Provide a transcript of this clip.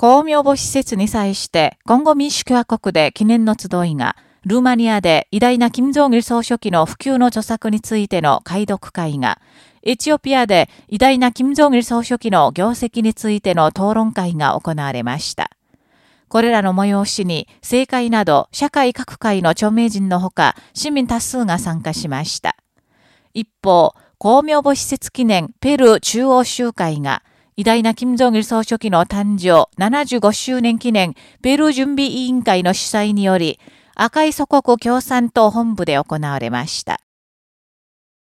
公明母施設に際して、今後民主共和国で記念の集いが、ルーマニアで偉大な金正義総書記の普及の著作についての解読会が、エチオピアで偉大な金正義総書記の業績についての討論会が行われました。これらの催しに政界など社会各界の著名人のほか市民多数が参加しました。一方、公明母施設記念ペルー中央集会が偉大な金正日総書記の誕生75周年記念ペルー準備委員会の主催により、赤い祖国共産党本部で行われました。